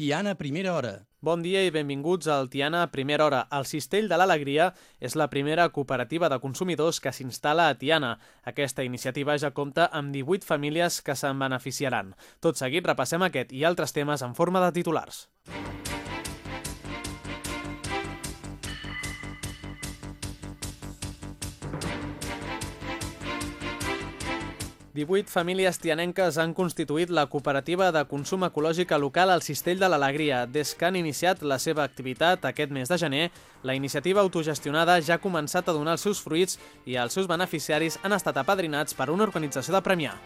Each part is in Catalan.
Tiana Primera Hora. Bon dia i benvinguts al Tiana Primera Hora. El Cistell de l'Alegria és la primera cooperativa de consumidors que s'instal·la a Tiana. Aquesta iniciativa ja compta amb 18 famílies que se'n beneficiaran. Tot seguit repassem aquest i altres temes en forma de titulars. 18 famílies tianenques han constituït la cooperativa de consum ecològica local al Cistell de l'Alegria. Des que han iniciat la seva activitat aquest mes de gener, la iniciativa autogestionada ja ha començat a donar els seus fruits i els seus beneficiaris han estat apadrinats per una organització de Premià.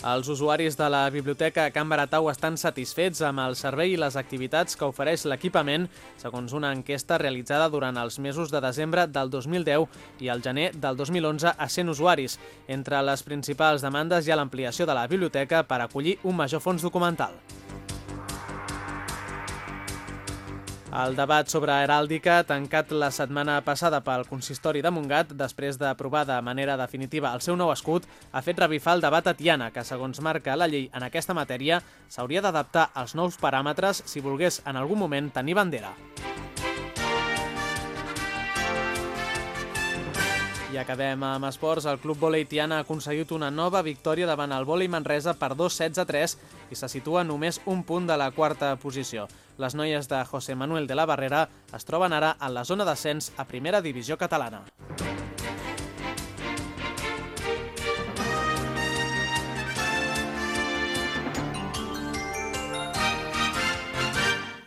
Els usuaris de la Biblioteca Can Baratau estan satisfets amb el servei i les activitats que ofereix l'equipament, segons una enquesta realitzada durant els mesos de desembre del 2010 i el gener del 2011 a 100 usuaris. Entre les principals demandes hi ha l'ampliació de la biblioteca per acollir un major fons documental. El debat sobre heràldica, tancat la setmana passada pel consistori de Montgat, després d'aprovar de manera definitiva el seu nou escut, ha fet revifar el debat a Tiana, que, segons marca la llei en aquesta matèria, s'hauria d'adaptar als nous paràmetres si volgués en algun moment tenir bandera. I acabem amb esports. El Club Volei Tiana ha aconseguit una nova victòria davant el Volei Manresa per 2 16 a 3 i se situa només un punt de la quarta posició. Les noies de José Manuel de la Barrera es troben ara en la zona d'ascens a primera divisió catalana.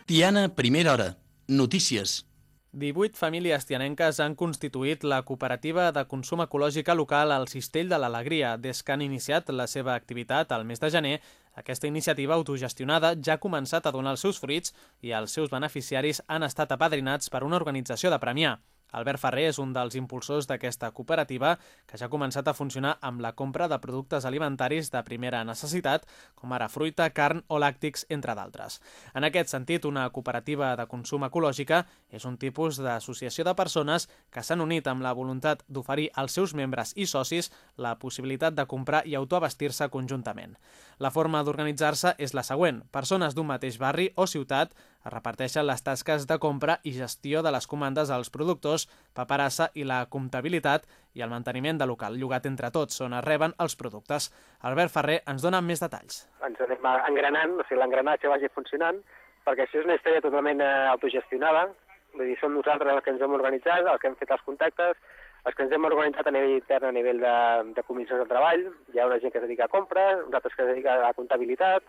Tiana Primera Hora. Notícies. 18 famílies tianenques han constituït la cooperativa de consum ecològica local al Cistell de l'Alegria. Des que han iniciat la seva activitat al mes de gener, aquesta iniciativa autogestionada ja ha començat a donar els seus fruits i els seus beneficiaris han estat apadrinats per una organització de Premià. Albert Ferrer és un dels impulsors d'aquesta cooperativa que ja ha començat a funcionar amb la compra de productes alimentaris de primera necessitat, com ara fruita, carn o làctics, entre d'altres. En aquest sentit, una cooperativa de consum ecològica és un tipus d'associació de persones que s'han unit amb la voluntat d'oferir als seus membres i socis la possibilitat de comprar i autoabastir-se conjuntament. La forma d'organitzar-se és la següent. Persones d'un mateix barri o ciutat es reparteixen les tasques de compra i gestió de les comandes als productors, paperassa i la comptabilitat i el manteniment de local llogat entre tots, on es reben els productes. Albert Ferrer ens dona més detalls. Ens anem engranant, o sigui, l'engranatge vagi funcionant, perquè això és una història totalment eh, autogestionada, vull dir, som nosaltres els que ens hem organitzat, els que hem fet els contactes, els que ens hem organitzat a nivell intern, a nivell de, de comissions de treball, hi ha una gent que es dedica a compres, uns altres que es dedica a comptabilitat,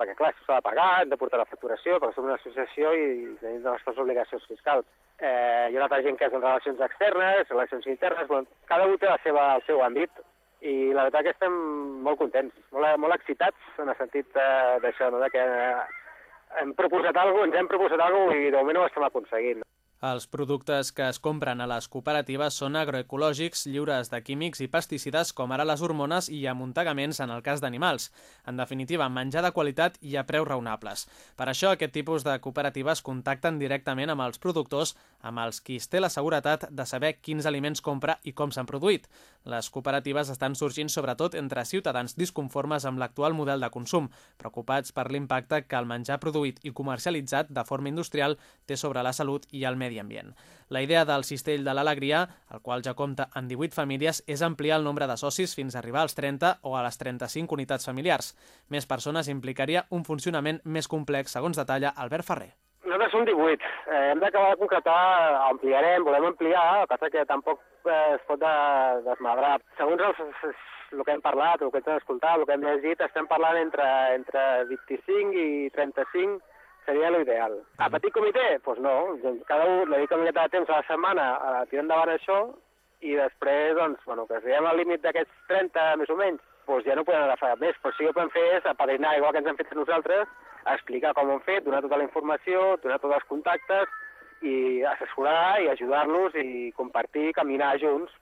perquè clar, s'ha de pagar, hem de portar la facturació, perquè som una associació i tenim les nostres obligacions fiscals. Eh, hi ha una altra gent que és en relacions externes, relacions internes, bueno, cada un té la seva, el seu àmbit, i la veritat que estem molt contents, molt, molt excitats en el sentit eh, d'això, no? de que hem proposat alguna cosa, ens hem proposat alguna cosa i de moment ho estem aconseguint. Els productes que es compren a les cooperatives són agroecològics, lliures de químics i pesticides com ara les hormones i amuntagaments en el cas d'animals. En definitiva, menjar de qualitat i a preus raonables. Per això, aquest tipus de cooperatives contacten directament amb els productors, amb els qui es té la seguretat de saber quins aliments compra i com s'han produït. Les cooperatives estan sorgint sobretot entre ciutadans disconformes amb l'actual model de consum, preocupats per l'impacte que el menjar produït i comercialitzat de forma industrial té sobre la salut i el medi medi ambient. La idea del Cistell de l'Alegria, el qual ja compta amb 18 famílies, és ampliar el nombre de socis fins a arribar als 30 o a les 35 unitats familiars. Més persones implicaria un funcionament més complex, segons detalla Albert Ferrer. Nosaltres som 18. Eh, hem d'acabar de concretar, ampliarem, volem ampliar, el que que tampoc eh, es pot de, desmadrar. Segons els, el que hem parlat, el que hem escoltat, el que hem llegit, estem parlant entre, entre 25 i 35 seria l'ideal. A petit comitè? Doncs pues no, cada un dedica una miqueta de temps a la setmana a tirar endavant això i després, doncs, bueno, que siguem al límit d'aquests 30 més o menys, doncs ja no podem agafar més, però sí que podem fer és apadrinar, igual que ens hem fet nosaltres, explicar com ho hem fet, donar tota la informació, donar tots els contactes i assessorar i ajudar-los i compartir, caminar junts.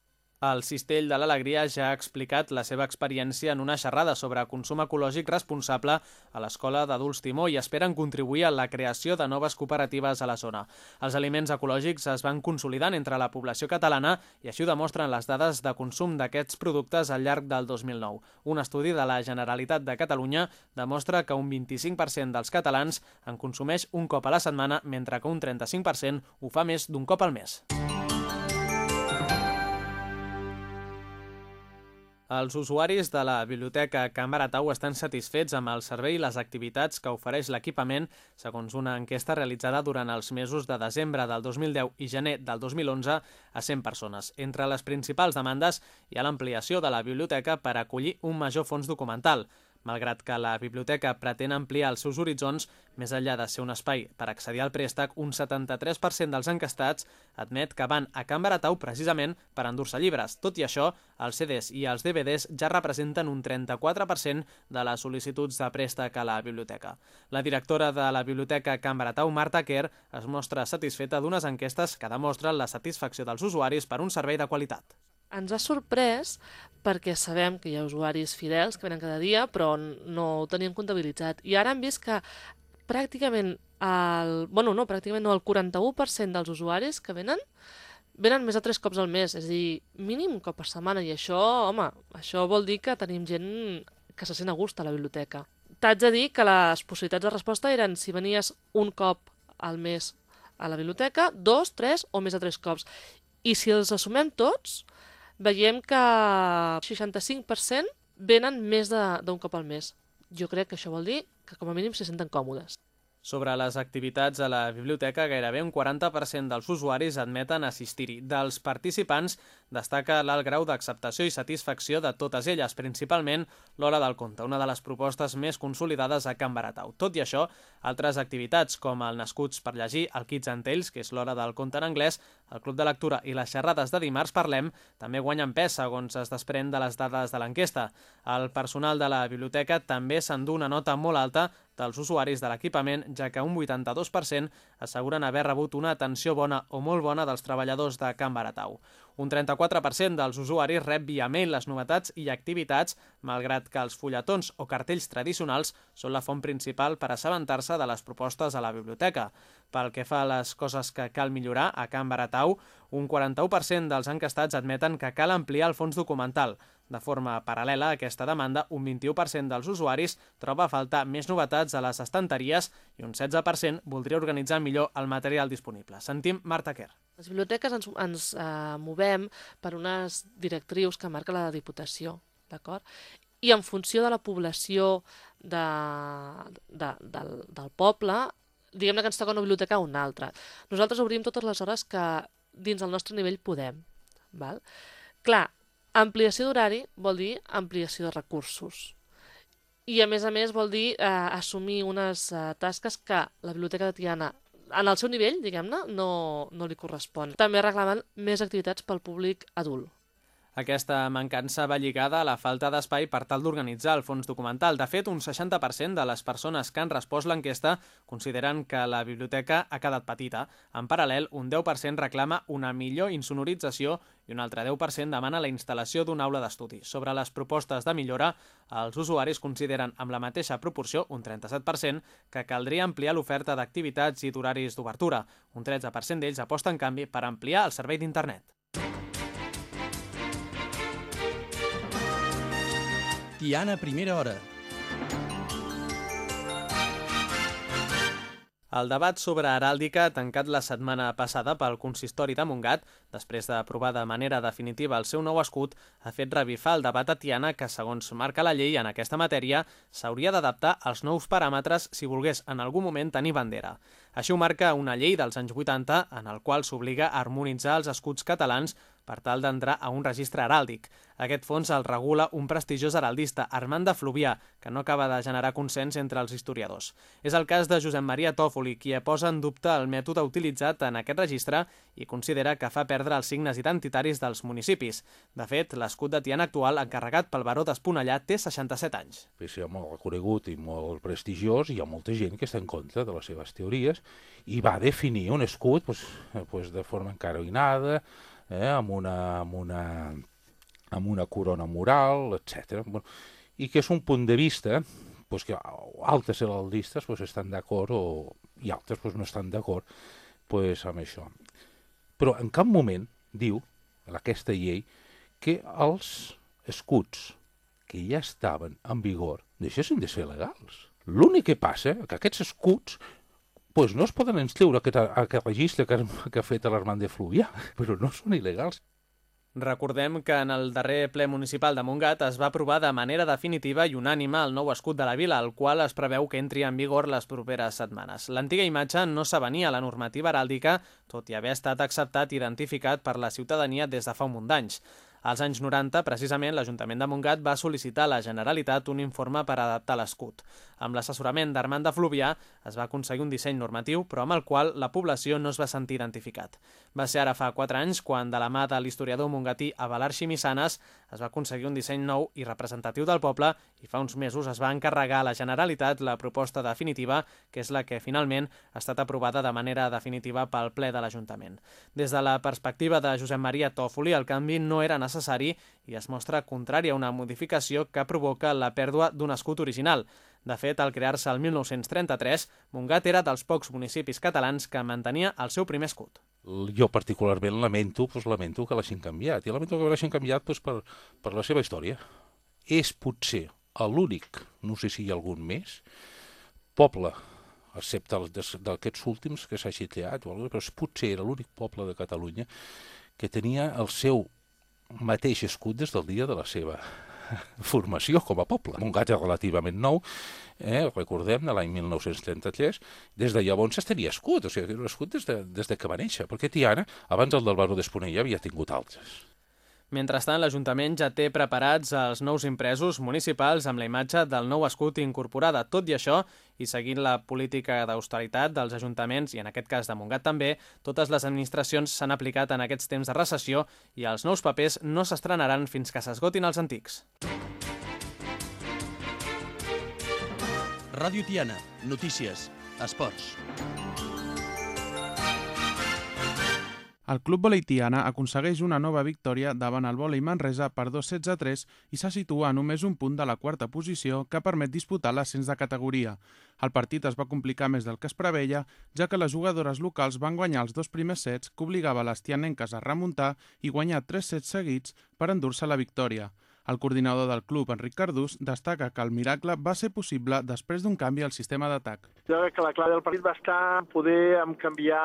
El Cistell de l'Alegria ja ha explicat la seva experiència en una xerrada sobre consum ecològic responsable a l'Escola d'Adults Timó i esperen contribuir a la creació de noves cooperatives a la zona. Els aliments ecològics es van consolidant entre la població catalana i així ho demostren les dades de consum d'aquests productes al llarg del 2009. Un estudi de la Generalitat de Catalunya demostra que un 25% dels catalans en consumeix un cop a la setmana, mentre que un 35% ho fa més d'un cop al mes. Els usuaris de la Biblioteca Can Baratau estan satisfets amb el servei i les activitats que ofereix l'equipament, segons una enquesta realitzada durant els mesos de desembre del 2010 i gener del 2011 a 100 persones. Entre les principals demandes hi ha l'ampliació de la biblioteca per acollir un major fons documental. Malgrat que la biblioteca pretén ampliar els seus horitzons, més enllà de ser un espai per accedir al préstec, un 73% dels encastats admet que van a Can Baratau precisament per endur-se llibres. Tot i això, els CDs i els DVDs ja representen un 34% de les sol·licituds de préstec a la biblioteca. La directora de la biblioteca Can Baratau, Marta Kerr, es mostra satisfeta d'unes enquestes que demostren la satisfacció dels usuaris per un servei de qualitat ens ha sorprès perquè sabem que hi ha usuaris fidels que venen cada dia, però no ho teníem comptabilitzat. I ara hem vist que pràcticament el, bueno, no, pràcticament no, el 41% dels usuaris que venen venen més de tres cops al mes, és a dir, mínim un cop per setmana, i això, home, això vol dir que tenim gent que se sent a gust a la biblioteca. T'haig de dir que les possibilitats de resposta eren si venies un cop al mes a la biblioteca, dos, tres o més de tres cops. I si els assumem tots, veiem que 65% venen més d'un cop al mes. Jo crec que això vol dir que com a mínim se senten còmodes. Sobre les activitats a la biblioteca, gairebé un 40% dels usuaris admeten assistir-hi. Dels participants destaca l'alt grau d'acceptació i satisfacció de totes elles, principalment l'Hora del Conte, una de les propostes més consolidades a Can Baratau. Tot i això, altres activitats com el Nascuts per llegir, el Kids and Tales, que és l'Hora del Conte en anglès, el Club de Lectura i les xerrades de dimarts parlem també guanyen pes, segons es desprèn de les dades de l'enquesta. El personal de la biblioteca també s'endú una nota molt alta dels usuaris de l'equipament, ja que un 82% asseguren haver rebut una atenció bona o molt bona dels treballadors de Can Baratau. Un 34% dels usuaris rep via mail les novetats i activitats, malgrat que els fulletons o cartells tradicionals són la font principal per assabentar-se de les propostes a la biblioteca. Pel que fa a les coses que cal millorar, a Can Baratau, un 41% dels encastats admeten que cal ampliar el fons documental, de forma paral·lela a aquesta demanda, un 21% dels usuaris troba a faltar més novetats a les estanteries i un 16% voldria organitzar millor el material disponible. Sentim Marta Kerr. Les biblioteques ens, ens eh, movem per unes directrius que marca la Diputació, d'acord? I en funció de la població de, de, del, del poble, diguem-ne que ens toca una biblioteca o una altra. Nosaltres obrim totes les hores que dins del nostre nivell podem. Val? Clar, Ampliació d'horari vol dir ampliació de recursos. I, a més a més, vol dir eh, assumir unes eh, tasques que la Biblioteca de Tiana en el seu nivell, diguem-ne, no, no li correspon. També reclamen més activitats pel públic adult. Aquesta mancança va lligada a la falta d'espai per tal d'organitzar el fons documental. De fet, un 60% de les persones que han respost l'enquesta consideren que la biblioteca ha quedat petita. En paral·lel, un 10% reclama una millor insonorització i un altre 10% demana la instal·lació d'un aula d'estudi. Sobre les propostes de millora, els usuaris consideren amb la mateixa proporció, un 37%, que caldria ampliar l'oferta d'activitats i d'horaris d'obertura. Un 13% d'ells aposta, en canvi, per ampliar el servei d'internet. Tiana Primera Hora. El debat sobre heràldica, tancat la setmana passada pel consistori de Montgat, després d'aprovar de manera definitiva el seu nou escut, ha fet revifar el debat a Tiana que, segons marca la llei en aquesta matèria, s'hauria d'adaptar als nous paràmetres si volgués en algun moment tenir bandera. Així ho marca una llei dels anys 80 en el qual s'obliga a harmonitzar els escuts catalans per tal d'entrar a un registre heràldic. Aquest fons el regula un prestigiós heraldista, Armand de Fluvià, que no acaba de generar consens entre els historiadors. És el cas de Josep Maria Tòfoli, qui posa en dubte el mètode utilitzat en aquest registre i considera que fa perdre els signes identitaris dels municipis. De fet, l'escut de Tiana actual, encarregat pel baró d'Esponellà, té 67 anys. És molt reconegut i molt prestigiós, hi ha molta gent que està en contra de les seves teories i va definir un escut pues, pues de forma encaroinada, eh, amb, una, amb, una, amb una corona mural, etc. I que és un punt de vista pues, que altres heraldistes pues, estan d'acord o, i altres pues, no estan d'acord pues, amb això. Però en cap moment diu, aquesta llei, que els escuts que ja estaven en vigor deixessin de ser legals. L'únic que passa que aquests escuts pues no es poden inscriure aquest, aquest registre que, que ha fet l'Armand de Fluvià, però no són il·legals. Recordem que en el darrer ple municipal de Montgat es va aprovar de manera definitiva i unànima el nou escut de la vila, el qual es preveu que entri en vigor les properes setmanes. L'antiga imatge no s'avenia a la normativa heràldica, tot i haver estat acceptat i identificat per la ciutadania des de fa un munt d'anys. Als anys 90, precisament, l'Ajuntament de Montgat va sol·licitar a la Generalitat un informe per adaptar l'escut. Amb l'assessorament d'Armand de Fluvià es va aconseguir un disseny normatiu, però amb el qual la població no es va sentir identificat. Va ser ara fa 4 anys quan, de la mà de l'historiador mongatí Avalar Ximisanes, es va aconseguir un disseny nou i representatiu del poble i fa uns mesos es va encarregar a la Generalitat la proposta definitiva, que és la que finalment ha estat aprovada de manera definitiva pel ple de l'Ajuntament. Des de la perspectiva de Josep Maria Tòfoli, el canvi no era necessari i es mostra contrari a una modificació que provoca la pèrdua d'un escut original. De fet, al crear-se el 1933, Montgat era dels pocs municipis catalans que mantenia el seu primer escut. Jo particularment lamento, doncs lamento que l'hagin canviat, i lamento que l'hagin canviat doncs, per, per la seva història. És potser l'únic, no sé si hi ha algun més, poble, excepte d'aquests últims que s'ha creat, però potser era l'únic poble de Catalunya que tenia el seu mateix escut des del dia de la seva formació com a poble. Montgat és relativament nou, eh, recordem, de l'any 1933, des de llavors es tenia escut, o sigui, era escut des de, des de que va néixer, perquè Tiana, abans el del Baró d'Esponella, havia tingut altres. Mentrestant, l'Ajuntament ja té preparats els nous impresos municipals amb la imatge del nou escut incorporada. Tot i això, i seguint la política d'austeritat dels ajuntaments, i en aquest cas de Montgat també, totes les administracions s'han aplicat en aquests temps de recessió i els nous papers no s'estrenaran fins que s'esgotin els antics. Ràdio Tiana, notícies, esports. El Club Volei Tiana aconsegueix una nova victòria davant el Volei Manresa per 2 sets a 3 i se situa a només un punt de la quarta posició que permet disputar l'ascens de categoria. El partit es va complicar més del que es preveia, ja que les jugadores locals van guanyar els dos primers sets que obligava les tianenques a remuntar i guanyar tres sets seguits per endur-se la victòria. El coordinador del club, Enric Cardús, destaca que el miracle va ser possible després d'un canvi al sistema d'atac. Jo crec que la clau del partit va estar en poder canviar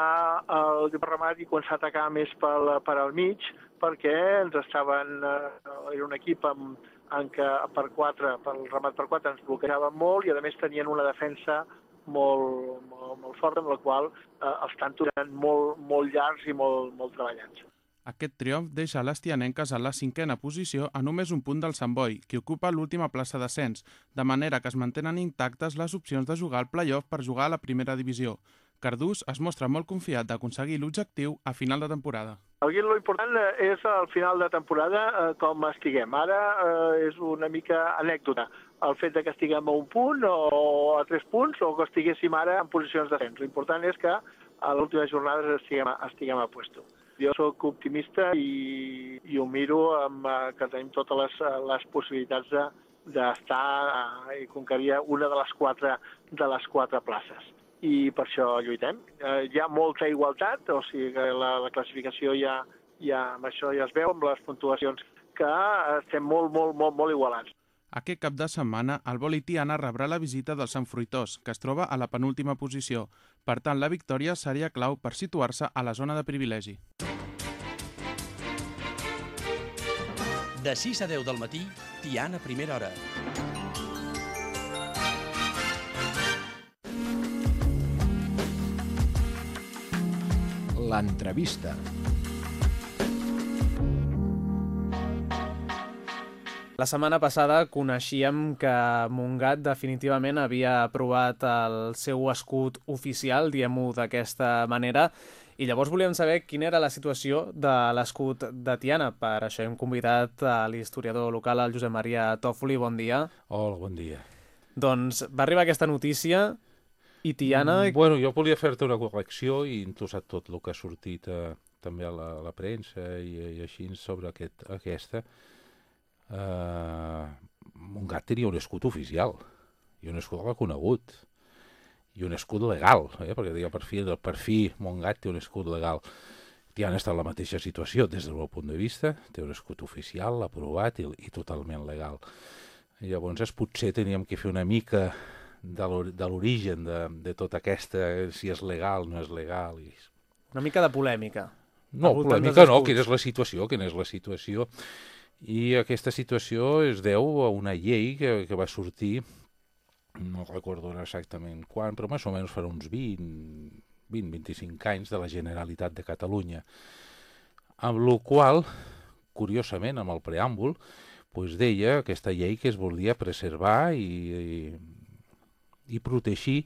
el remat i començar a atacar més pel, per al mig, perquè ens estaven... Eh, era un equip amb, en què per 4, per el remat per 4 ens bloquejaven molt i a més tenien una defensa molt, molt, molt forta, amb la qual eh, els tantos eren molt, molt llargs i molt, molt treballats. Aquest triomf deixa les tianenques a la cinquena posició a només un punt del Sant Boi, qui ocupa l'última plaça d'ascens, de manera que es mantenen intactes les opcions de jugar al playoff per jugar a la primera divisió. Cardús es mostra molt confiat d'aconseguir l'objectiu a final de temporada. Aquí important eh, és al final de temporada eh, com estiguem. Ara eh, és una mica anècdota el fet de que estiguem a un punt o a tres punts o que estiguéssim ara en posicions d'ascens. L'important és que a l'última jornada estiguem, estiguem a puesto. Jo sóc optimista i, i ho miro amb, eh, que tenim totes les, les possibilitats de, d'estar eh, i conquerir una de les quatre, de les quatre places. I per això lluitem. Eh, hi ha molta igualtat, o sigui que la, la classificació ja, ja, amb això ja es veu, amb les puntuacions, que estem molt, molt, molt, molt igualats. Aquest cap de setmana, el voli Tiana rebrà la visita del Sant Fruitós, que es troba a la penúltima posició. Per tant, la victòria seria clau per situar-se a la zona de privilegi. De 6 a 10 del matí, Tiana Primera Hora. L'entrevista. La setmana passada coneixíem que Montgat definitivament havia aprovat el seu escut oficial, diem-ho d'aquesta manera, i llavors volíem saber quina era la situació de l'escut de Tiana. Per això hem convidat a l'historiador local, el Josep Maria Tòfoli. Bon dia. Hola, bon dia. Doncs va arribar aquesta notícia i Tiana... Mm, bueno, jo volia fer-te una correcció i a tot el que ha sortit eh, també a la, a la premsa i, i així sobre aquest, aquesta. Eh, Montgat tenia un escut oficial i un escut reconegut i un escut legal, eh? perquè deia per fi, per fi Montgat té un escut legal. Tiana està en la mateixa situació des del meu punt de vista, té un escut oficial, aprovat i, i totalment legal. I llavors potser teníem que fer una mica de l'origen de, de tota aquesta, si és legal, no és legal. I... Una mica de polèmica. No, polèmica no, quina és la situació, quina és la situació. I aquesta situació es deu a una llei que, que va sortir no recordo exactament quan, però més o menys farà uns 20, 20-25 anys de la Generalitat de Catalunya, amb la qual, curiosament, amb el preàmbul, pues deia aquesta llei que es volia preservar i, i, i protegir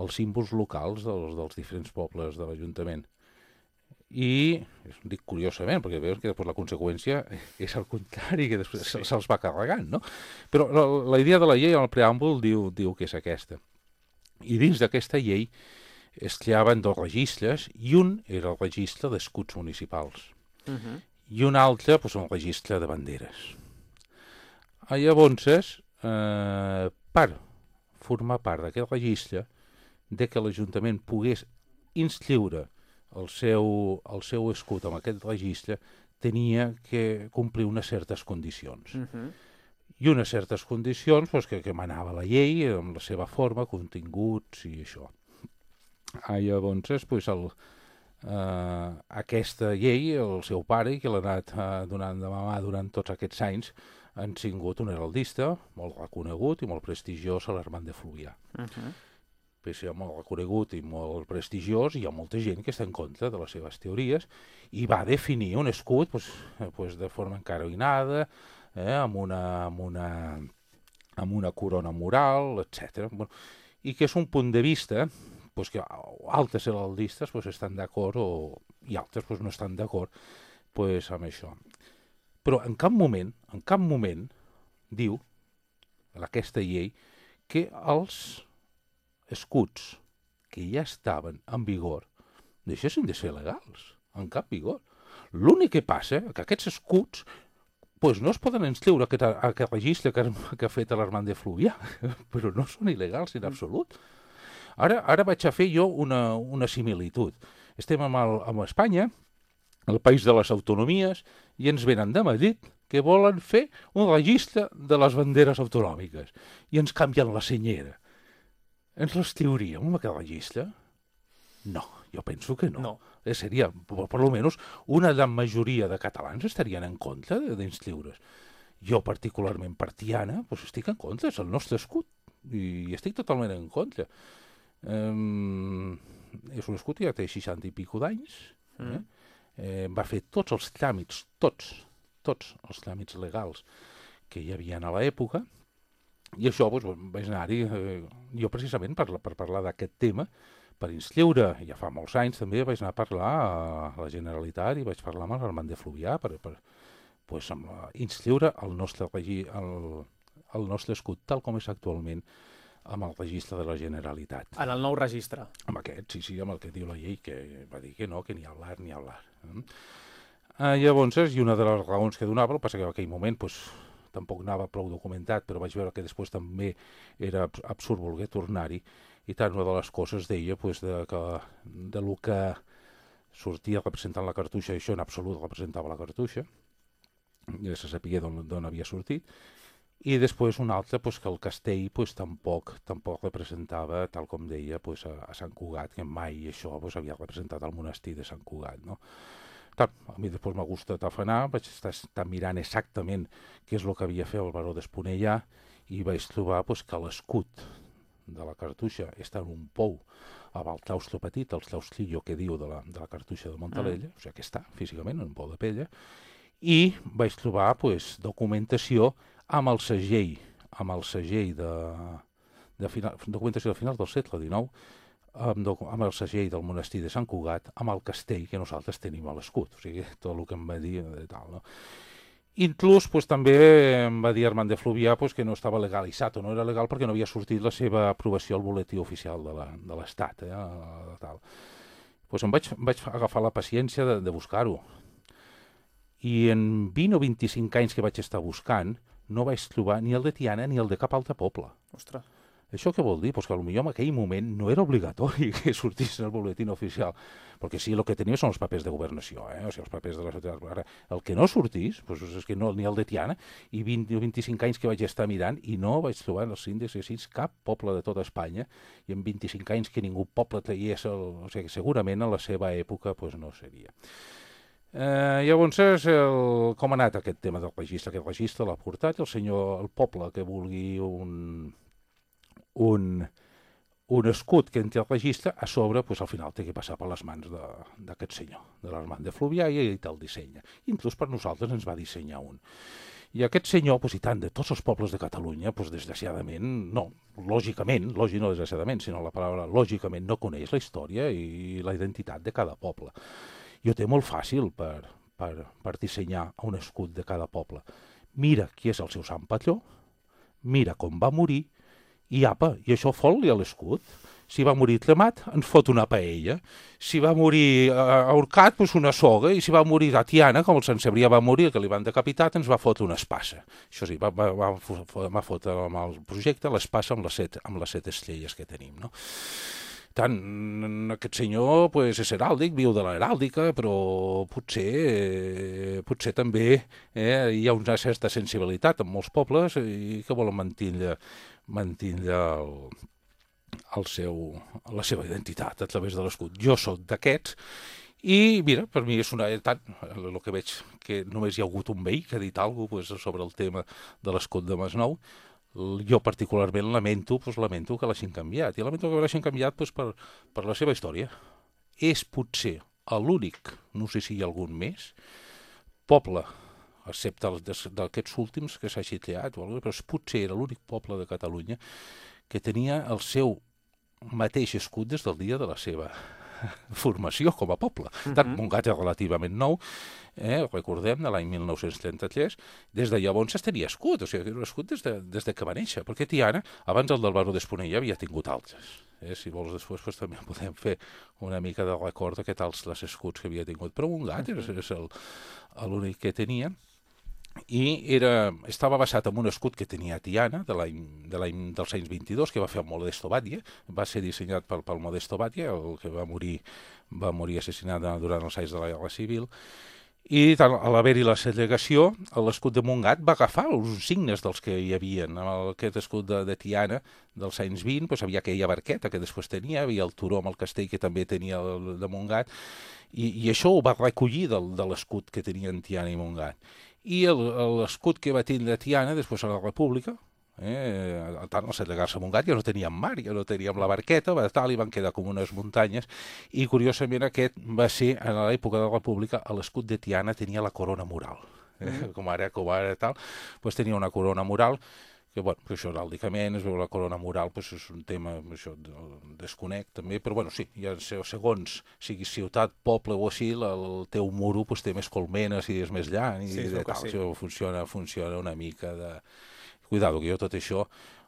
els símbols locals dels, dels diferents pobles de l'Ajuntament i dic curiosament, perquè veus que després la conseqüència és el contrari, que després se'ls se va carregant, no? Però la, la idea de la llei, en el preàmbul, diu, diu que és aquesta. I dins d'aquesta llei es creaven dos registres, i un era el registre d'escuts municipals, uh -huh. i un altre pues, un registre de banderes. A llavors, eh, per formar part d'aquest registre, de que l'Ajuntament pogués inscriure el seu, el seu escut amb aquest registre tenia que complir unes certes condicions. Uh -huh. I unes certes condicions pues, que, que manava la llei amb la seva forma, continguts i això. Ah, llavors, pues, el, eh, aquesta llei, el seu pare, que l'ha anat eh, donant de mamà durant tots aquests anys, han tingut un heraldista molt reconegut i molt prestigiós a l'Armand de Fluvià. Uh -huh ser molt reconegut i molt prestigiós, i hi ha molta gent que està en contra de les seves teories, i va definir un escut pues, pues de forma encaroinada, eh, amb, una, amb, una, amb una corona moral, etc. Bueno, I que és un punt de vista pues, que altres heraldistes pues, estan d'acord o, i altres pues, no estan d'acord pues, amb això. Però en cap moment, en cap moment, diu, aquesta llei, que els escuts que ja estaven en vigor deixessin de ser legals, en cap vigor. L'únic que passa que aquests escuts pues no es poden inscriure a aquest, a aquest registre que, que ha fet l'Armand de Fluvià, però no són il·legals en absolut. Ara, ara vaig a fer jo una, una similitud. Estem amb, el, amb Espanya, el país de les autonomies, i ens venen de Madrid que volen fer un registre de les banderes autonòmiques i ens canvien la senyera. Ens les amb aquest registre? No, jo penso que no. no. Eh, seria, per, almenys, una gran majoria de catalans estarien en contra d'inscriure's. Jo, particularment partiana, doncs estic en contra, és el nostre escut, i estic totalment en contra. Um, és un escut que ja té 60 i pico d'anys, eh? mm. eh, va fer tots els tràmits, tots, tots els tràmits legals que hi havia a l'època, i això doncs, vaig anar-hi, eh, jo precisament per, per parlar d'aquest tema, per inscriure, ja fa molts anys també, vaig anar a parlar a la Generalitat i vaig parlar amb l'Armand de Fluvià per, per pues, amb la, inscriure el nostre, regi, el, el nostre escut tal com és actualment amb el registre de la Generalitat. En el nou registre? Amb aquest, sí, sí, amb el que diu la llei, que va dir que no, que ni hablar ni hablar. Eh? Eh, llavors, i una de les raons que donava, el passa que en aquell moment pues, tampoc anava prou documentat, però vaig veure que després també era absurd voler tornar-hi, i tant una de les coses deia pues, de, que, de lo que sortia representant la cartuixa, això en absolut representava la cartuixa, ja se sabia d'on havia sortit, i després un altre pues, que el castell pues, tampoc tampoc representava, tal com deia, pues, a, a Sant Cugat, que mai això pues, havia representat el monestir de Sant Cugat. No? A mi després m'ha gustat afanar, vaig estar, estar mirant exactament què és el que havia fet el baró d'Esponellà i vaig trobar pues, que l'escut de la cartuixa està en un pou amb el claustre petit, el claustrillo que diu de la, de la cartuixa de Montalella, mm. o sigui que està físicament en un pou de pella, i vaig trobar pues, documentació amb el segell, amb el segell de, de final, documentació de final del segle XIX, amb, amb el segell del monestir de Sant Cugat, amb el castell que nosaltres tenim a l'escut, o sigui, tot el que em va dir de tal, no? Inclús pues, també em va dir Armand de Fluvià pues, que no estava legalitzat o no era legal perquè no havia sortit la seva aprovació al boletí oficial de l'Estat. Eh, tal. Pues em vaig, vaig agafar la paciència de, de buscar-ho. I en 20 o 25 anys que vaig estar buscant, no vaig trobar ni el de Tiana ni el de cap altre poble. Ostres. Això què vol dir? Pues que potser en aquell moment no era obligatori que sortís en el boletín oficial, perquè sí, el que tenia són els papers de governació, eh? o sigui, els papers de la societat. Ara, el que no sortís, pues, és que no, ni el de Tiana, i 20 o 25 anys que vaig estar mirant, i no vaig trobar en els així cap poble de tota Espanya, i en 25 anys que ningú poble traiés, el, o sigui, segurament a la seva època pues, no seria. Eh, llavors, el, com ha anat aquest tema del registre? Aquest registre l'ha portat el senyor, el poble que vulgui un, un, un escut que entri al registre, a sobre, pues, al final té que passar per les mans d'aquest senyor, de l'Armand de Fluvià, i te'l dissenya. Inclús per nosaltres ens va dissenyar un. I aquest senyor, pues, i tant, de tots els pobles de Catalunya, pues, desgraciadament, no, lògicament, lògic no desgraciadament, sinó la paraula lògicament no coneix la història i la identitat de cada poble. I ho té molt fàcil per, per, per dissenyar un escut de cada poble. Mira qui és el seu sant patró, mira com va morir, i apa, i això fot-li a l'escut. Si va morir cremat, ens fot una paella. Si va morir uh, ahorcat, doncs una soga. I si va morir Tatiana, com el Sant Cebrià va morir, que li van decapitar, ens va fotre una espassa. Això sí, va, va, va, va fotre amb el projecte l'espassa amb, les set, amb les set estrelles que tenim, no? tant, aquest senyor pues, és heràldic, viu de l'heràldica, però potser, eh, potser també eh, hi ha una certa sensibilitat en molts pobles i que volen mantenir, mantenir el, el seu, la seva identitat a través de l'escut. Jo sóc d'aquests i mira, per mi és una tant, el que veig que només hi ha hagut un veí que ha dit alguna cosa pues, sobre el tema de l'escut de Masnou, jo particularment lamento, doncs lamento que l'hagin canviat. I lamento que l'hagin canviat doncs, per, per la seva història. És potser l'únic, no sé si hi ha algun més, poble, excepte d'aquests últims que s'hagi creat, però potser era l'únic poble de Catalunya que tenia el seu mateix escut des del dia de la seva formació com a poble. Uh -huh. Tant mhm. Montgat és relativament nou, eh, recordem, de l'any 1933, des de llavors es tenia escut, o sigui, era un escut des de, des de que va néixer, perquè Tiana, abans el del Baró d'Esponella, havia tingut altres. Eh, si vols després pues, també podem fer una mica de record de què tals les escuts que havia tingut, però Montgat uh -huh. és, és l'únic que tenia i era, estava basat en un escut que tenia Tiana de l'any de l'any dels anys 22 que va fer el Modesto Batlle, va ser dissenyat pel, pel Modesto Batlle, el que va morir va morir assassinat durant els anys de la Guerra Civil. I tant, a l'haver-hi la segregació, l'escut de Montgat va agafar els signes dels que hi havia. Amb aquest escut de, de Tiana dels anys 20, doncs havia aquella barqueta que després tenia, havia el turó amb el castell que també tenia el de Montgat, i, i això ho va recollir del, de l'escut que tenien Tiana i Montgat i l'escut que va tindre Tiana després a la República, eh, tant al Garça Montgat ja no teníem mar, ja no teníem la barqueta, va tal, i van quedar com unes muntanyes, i curiosament aquest va ser, en l'època de la República, l'escut de Tiana tenia la corona mural, eh, mm. com ara, com ara tal, doncs tenia una corona mural, que, bueno, això heràldicament, es veu la corona moral, pues, és un tema, això, desconec també, però bueno, sí, ja segons sigui ciutat, poble o així, el, teu muro pues, té més colmenes i és més llarg, i sí, de tal, sí. això funciona, funciona una mica de... Cuidado, que jo tot això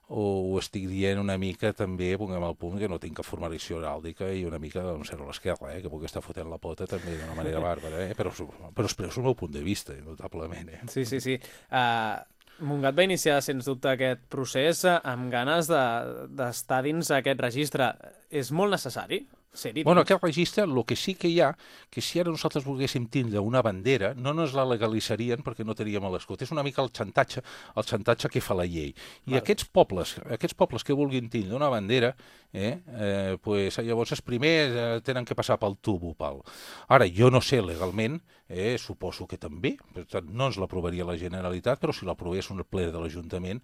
ho, ho estic dient una mica també, ponguem al punt, que no tinc cap formació heràldica i una mica un cert a l'esquerra, eh, que puc estar fotent la pota també d'una manera bàrbara, eh, però, però expresso el meu punt de vista, notablement. Eh. Sí, sí, sí. Uh, Montgat va iniciar, sens dubte, aquest procés amb ganes d'estar de, dins aquest registre. És molt necessari? Ser-hi. Bueno, aquest registre, el que sí que hi ha, que si ara nosaltres volguéssim tindre una bandera, no ens la legalitzarien perquè no teníem l'escut. És una mica el xantatge, el xantatge que fa la llei. I Val. aquests pobles, aquests pobles que vulguin tindre una bandera, eh, eh, pues, llavors els primers eh, tenen que passar pel tubo. Pel... Ara, jo no sé legalment, eh, suposo que també, per tant, no ens l'aprovaria la Generalitat, però si l'aprovés un ple de l'Ajuntament,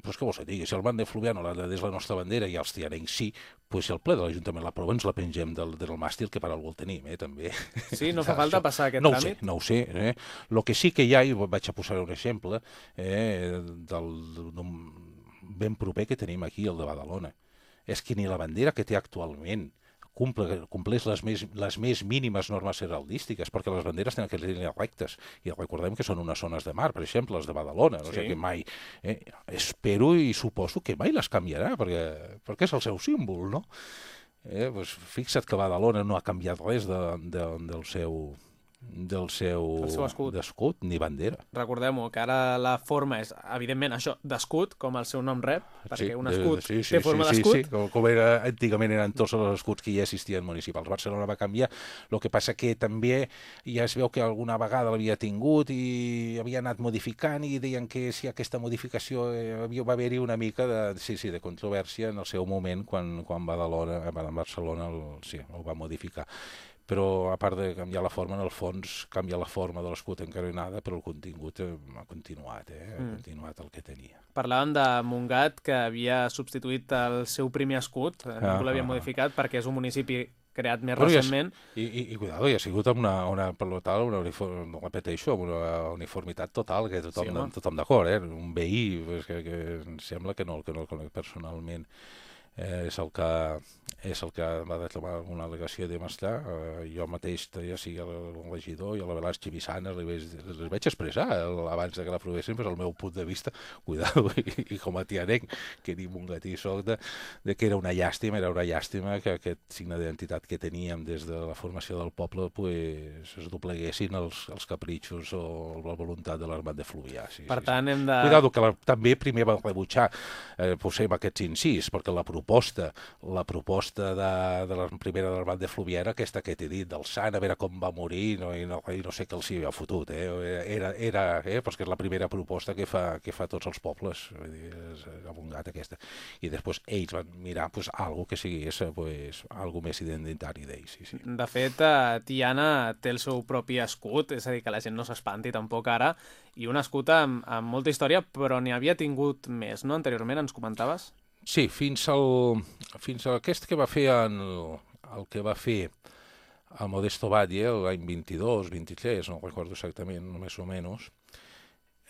pues què vols que digui? Si el bande fluviano la, és la nostra bandera i els tiarencs sí, pues si el ple de l'Ajuntament l'aprova ens la pengem del, del màstil que per algú el tenim, eh, també. Sí, no fa falta passar aquest no tràmit? Sé, no ho sé, eh? El que sí que hi ha, i vaig a posar un exemple, eh, del, del ben proper que tenim aquí, el de Badalona, és que ni la bandera que té actualment cumple, compleix les més, les més mínimes normes heraldístiques, perquè les banderes tenen que ser rectes, i recordem que són unes zones de mar, per exemple, les de Badalona, no sí. sé que mai... Eh, espero i suposo que mai les canviarà, perquè, perquè és el seu símbol, no? Eh, pues fixa't que Badalona no ha canviat res de, de, del seu del seu, El seu escut. escut, ni bandera. Recordem-ho, que ara la forma és, evidentment, això, d'escut, com el seu nom rep, perquè un de- escut sí, sí, té forma sí, d'escut. Sí, sí, com, com era, antigament eren tots els escuts que ja existien municipals. Barcelona va canviar, el que passa que també ja es veu que alguna vegada l'havia tingut i havia anat modificant i deien que si aquesta modificació eh, havia, va haver-hi una mica de, sí, sí, de controvèrsia en el seu moment quan, quan Badalona, eh, Barcelona el, sí, el va modificar però a part de canviar la forma, en el fons canvia la forma de l'escut encarenada, però el contingut eh, ha continuat, eh? ha Mm. continuat el que tenia. Parlàvem de Montgat, que havia substituït el seu primer escut, ah, Ah, no l'havia ah, ah. modificat perquè és un municipi creat més Però recentment. I, i, i cuidado, i ha sigut amb una, una per tal, una uniform, no repeteixo, amb una uniformitat total, que tothom, Sí, tothom d'acord, eh? Un veí pues, que, que em sembla que no, que no el conec personalment eh, és, el que, és el que va declamar una al·legació de Mastrà. Eh, jo mateix, ja sigui el regidor i a la Velàs Chivisana, li vaig, les vaig expressar el, abans de que l'aprovessin, però el meu punt de vista, cuidado, i, i com a tianenc, que ni mongatí soc, de, de que era una llàstima, era una llàstima que aquest signe d'identitat que teníem des de la formació del poble pues, es dobleguessin els, els capritxos o la voluntat de l'armat de Fluvià. Sí, Per sí, tant, hem de... Cuidado, que la, també primer va rebutjar, eh, posem aquests incís, perquè la proposta, la proposta de, de la primera del de Fluvià era aquesta que t'he dit, del Sant, a veure com va morir, no, i, no, i no sé què els hi havia fotut, eh? Era, era eh? perquè és la primera proposta que fa, que fa tots els pobles, vull dir, és la bongat aquesta. I després ells van mirar pues, algo que sigués pues, algo més identitari d'ells, sí, sí. De fet, eh, Tiana té el seu propi escut, és a dir, que la gent no s'espanti tampoc ara, i un escut amb, amb molta història, però n'hi havia tingut més, no? Anteriorment ens comentaves? Sí, fins al, fins a aquest que va fer en, el que va fer el Modesto Batlle l'any 22, 23, no recordo exactament, més o menys,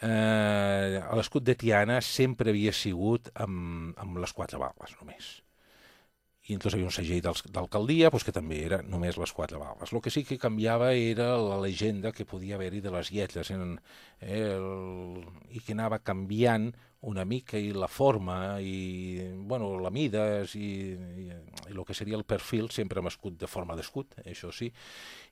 eh, l'escut de Tiana sempre havia sigut amb, amb les quatre bales només. I entonces hi havia un segell d'alcaldia pues, que també era només les quatre bales. El que sí que canviava era la legenda que podia haver-hi de les lletres en, eh, el, i que anava canviant una mica i la forma i bueno, la mida i, i, i el que seria el perfil sempre amb escut de forma d'escut, això sí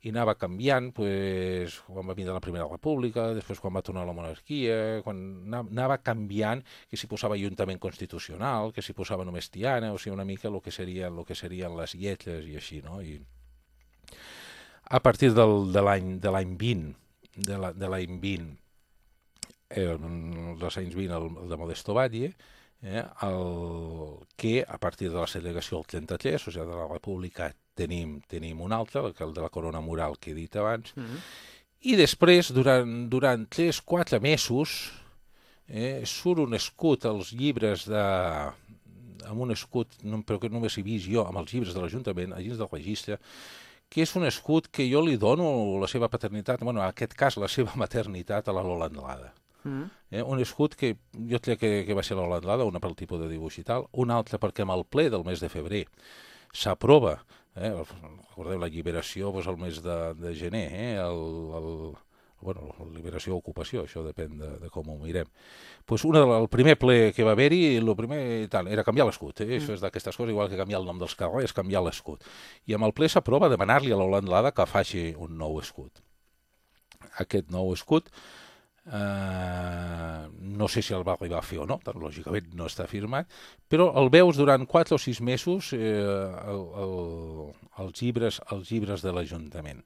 i anava canviant pues, quan va vindre la Primera República, després quan va tornar la monarquia, quan ana- anava canviant que s'hi posava Ajuntament Constitucional, que s'hi posava només Tiana, o sigui, una mica el que serien, lo que serien les lletres i així, no? I a partir del, de l'any de l'any 20, de la- de l'any 20, eh, dels anys 20, el, el de Modesto Batlle, eh, el, que a partir de la segregació del 33, o sigui, de la República, tenim, tenim un altre, el de la corona mural que he dit abans, Mm -hmm. i després, durant, durant 3-4 mesos, eh, surt un escut als llibres de amb un escut, però que només he vist jo, amb els llibres de l'Ajuntament, a dins del registre, que és un escut que jo li dono la seva paternitat, bueno, en aquest cas la seva maternitat a la Lola Anglada. Mm. Eh? Un escut que jo crec que, que va ser la Lola Anglada, una pel tipus de dibuix i tal, un altre perquè amb el ple del mes de febrer s'aprova, eh? recordeu la lliberació doncs, el mes de, de gener, eh? el, el, bueno, liberació o ocupació, això depèn de, de com ho mirem. Pues una el primer ple que va haver-hi, el primer tant, era canviar l'escut. Eh? Mm. Això és d'aquestes coses, igual que canviar el nom dels carrers, canviar l'escut. I amb el ple s'aprova demanar-li a l'Holandlada que faci un nou escut. Aquest nou escut eh, no sé si el va arribar a fer o no, lògicament no està firmat, però el veus durant 4 o 6 mesos eh, el, el, els, llibres, els llibres de l'Ajuntament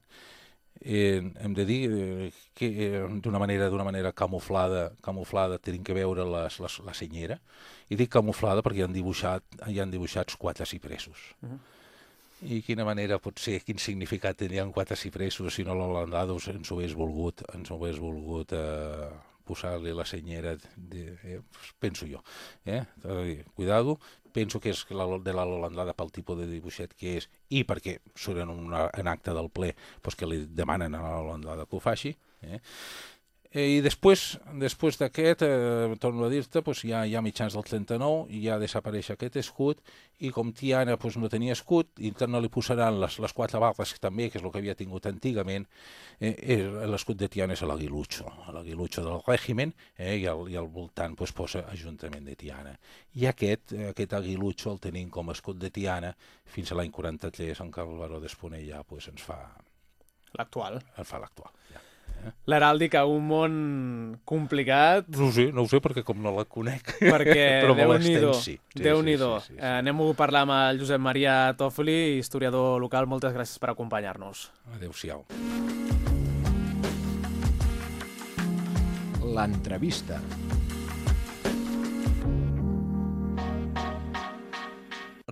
eh, hem de dir eh, que eh, d'una manera d'una manera camuflada, camuflada tenim que veure les, les, la senyera i dic camuflada perquè hi han dibuixat hi han dibuixats quatre cipressos uh -huh. I quina manera pot ser quin significat tenien quatre cipressos si no l'Holandada ens ho hagués volgut ens ho hagués volgut eh, posar-li la senyera de, eh, penso jo eh? cuidado penso que és la, de la Holandada pel tipus de dibuixet que és i perquè surt en, una, en acte del ple pues que li demanen a la Holandada que ho faci eh? I després, després d'aquest, eh, torno a dir-te, pues ja, ja mitjans del 39 ja desapareix aquest escut i com Tiana pues, no tenia escut i no li posaran les, les quatre barres també, que és el que havia tingut antigament, eh, l'escut de Tiana és l'Aguilucho, l'Aguilucho del règimen eh, i, al, i al voltant pues, posa Ajuntament de Tiana. I aquest, aquest Aguilucho el tenim com a escut de Tiana fins a l'any 43 en què el baró d'Esponella pues, ens fa L'actual. En fa l'actual. L'heràldica, un món complicat, No ho sé, no ho sé perquè com no la conec. perquè Però Déu-n'hi-do, extens, sí. Sí, Déu-n'hi-do. sí, sí, sí, sí. Eh, Anem-ho a parlar amb el Josep Maria Tòfoli, historiador local. Moltes gràcies per acompanyar-nos. Adéu-siau. L'entrevista.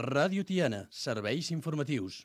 Ràdio Tiana, serveis informatius.